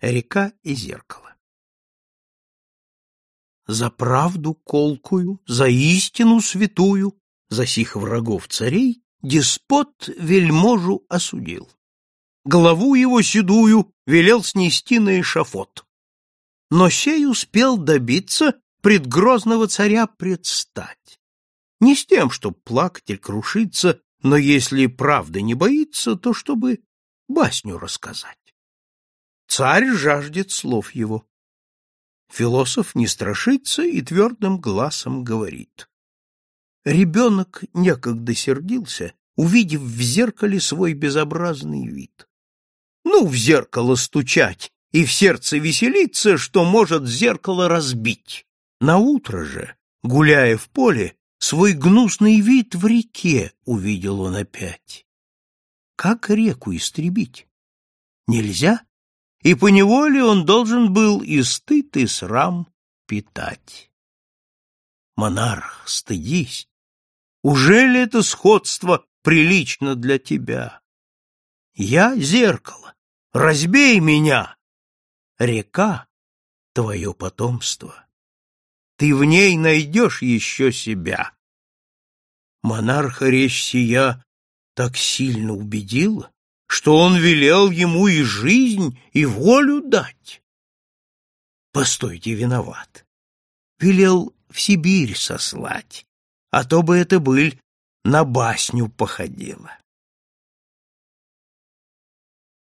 река и зеркало. За правду колкую, за истину святую, за сих врагов царей деспот вельможу осудил. Главу его седую велел снести на эшафот. Но сей успел добиться предгрозного царя предстать. Не с тем, чтоб плакать или крушиться, но если правды не боится, то чтобы басню рассказать. Царь жаждет слов его. Философ не страшится и твердым глазом говорит. Ребенок некогда сердился, увидев в зеркале свой безобразный вид. Ну, в зеркало стучать и в сердце веселиться, что может зеркало разбить. На утро же, гуляя в поле, свой гнусный вид в реке увидел он опять. Как реку истребить? Нельзя? и поневоле он должен был и стыд, и срам питать. Монарх, стыдись! Уже ли это сходство прилично для тебя? Я — зеркало, разбей меня! Река — твое потомство. Ты в ней найдешь еще себя. Монарха речь сия так сильно убедила, что он велел ему и жизнь, и волю дать. Постойте, виноват. Велел в Сибирь сослать, а то бы это быль на басню походила.